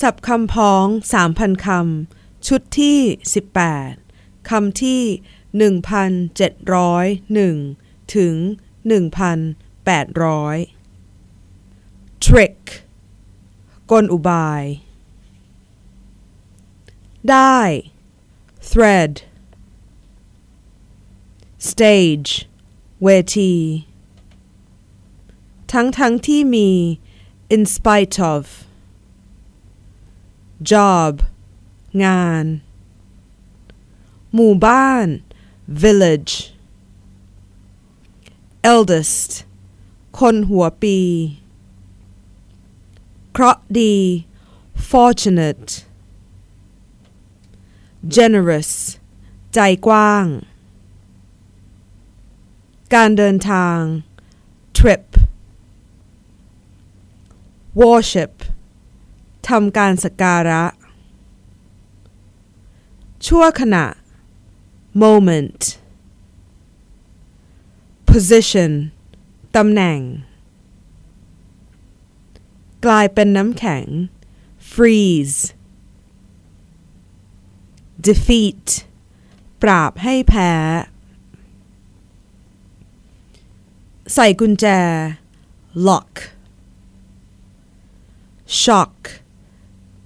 สับคำพ้องสามพันคำ ชุดที่ 18 คำที่ 1,701 ถึง 1,800 trick กลอุบาย ได้ thread stage เวที ทั้งทั้งที่มี in spite of job งาน หมู่บ้าน village eldest คนหัวปี เคราะห์ดี fortunate generous ใจกว้าง การเดินทาง trip worship ทำการสกการะ ชั่วขณะ moment position ตำแหน่ง กลายเป็นน้ำแข็ง freeze defeat ปราบให้แพ้ ใส่กุญแจ lock shock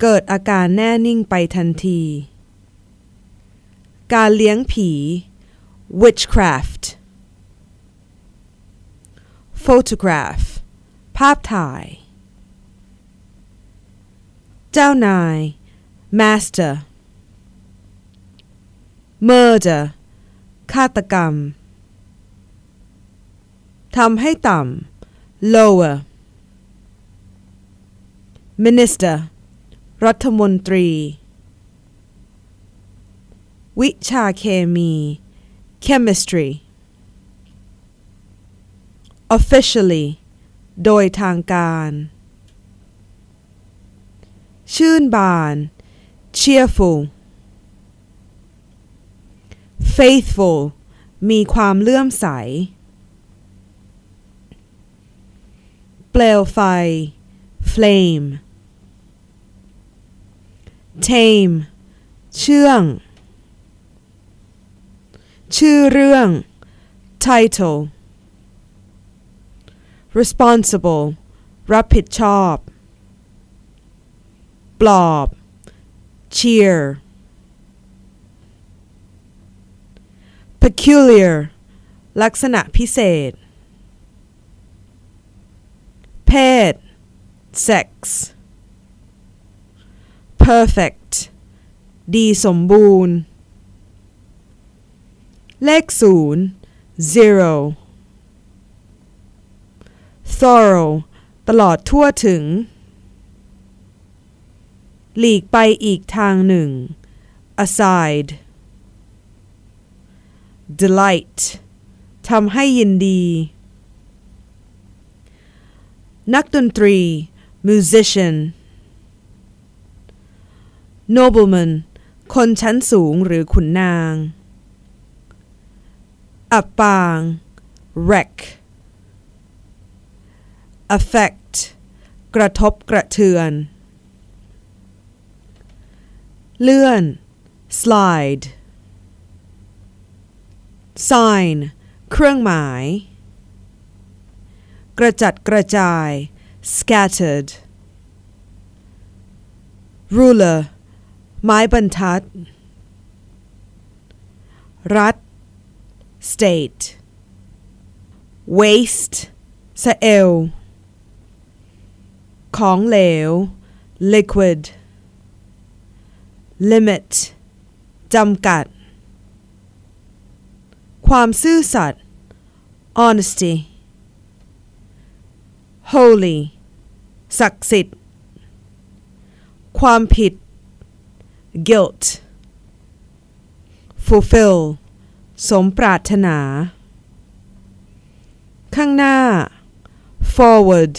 เกิดอาการแน่นิ่งไปทันที การเลี้ยงผี witchcraft photograph ภาพถ่าย เจ้านาย master murder ฆาตกรรม ทำให้ต่ำ lower minister รัฐมนตรี วิชาเคมี chemistry officially โดยทางการ ชื่นบาน cheerful faithful มีความเลื่อมใส เปลวไฟ flame tame เชื่อง ชื่อเรื่อง title responsible รับผิดชอบ ปลอบ cheer peculiar ลักษณะพิเศษ เพศ sex Perfect ดีสมบูรณ์ เลขศูนย์ zero thorough ตลอดทั่วถึง หลีกไปอีกทางหนึ่ง aside delight ทำให้ยินดี นักดนตรี musician nobleman คนชั้นสูงหรือขุนนาง อับปาง wreck affect กระทบกระเทือน เลื่อน slide sign เครื่องหมาย กระจัดกระจาย scattered ruler ไม้บรรทัด รัฐ state waste สเอล ของเหลว liquid limit จำกัด ความซื่อสัตย์ honesty holy ศักดิ์สิทธิ์ ความผิด guilt fulfill สมปรารถนา ข้างหน้า forward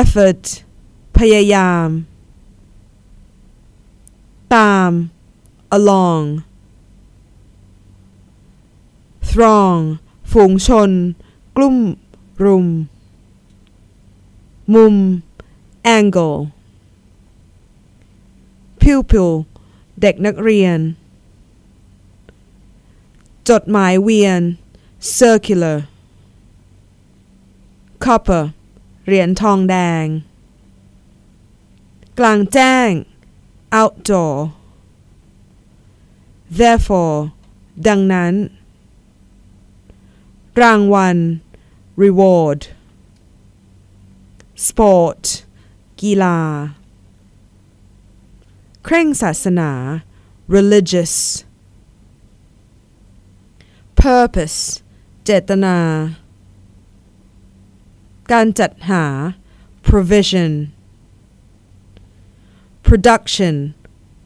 effort พยายาม ตาม along throng ฝูงชน กลุ่มรุม มุม angle pupil เด็กนักเรียน จดหมายเวียน circular copper เหรียญทองแดง กลางแจ้ง outdoor therefore ดังนั้น รางวัล reward sport กีฬา เคร่งศาสนา religious purpose เจตนา การจัดหา provision production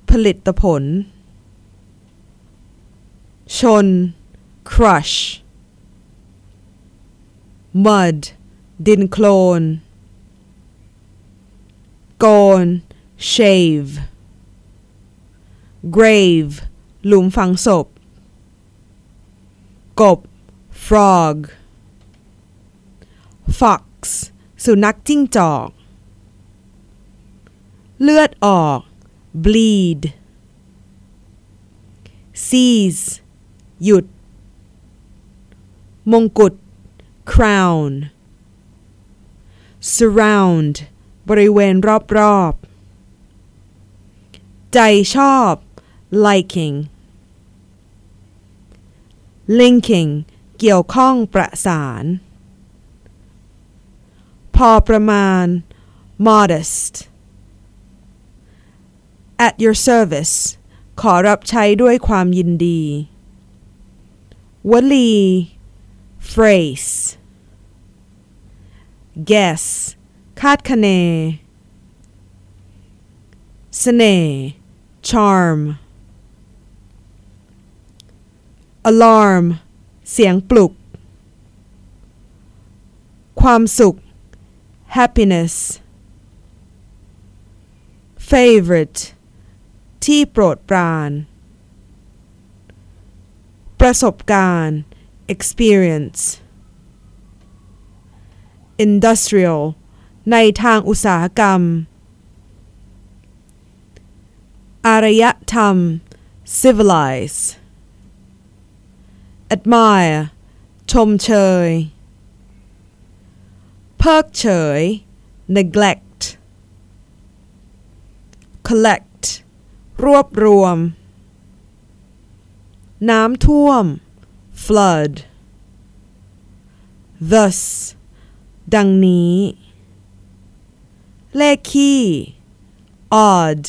ผลิตผล ชน crush mud ดินโคลน โกน shave Grave หลุมฝังศพ กบ frog fox สุนัขจิ้งจอก เลือดออก bleed seize หยุด มงกุฎ crown surround บริเวณรอบๆ ใจชอบ liking linking เกี่ยวข้องประสาน พอประมาณ modest at your service ขอรับใช้ด้วยความยินดี วลี phrase guess คาดคะเนเสน่ห์ charm alarm เสียงปลุก ความสุข happiness favorite ที่โปรดปราน ประสบการณ์ experience industrial ในทางอุตสาหกรรม อารยธรรม civilize admire ชมเชย เพิกเฉย neglect collect รวบรวม น้ำท่วม flood thus ดังนี้ เลขคี่ odd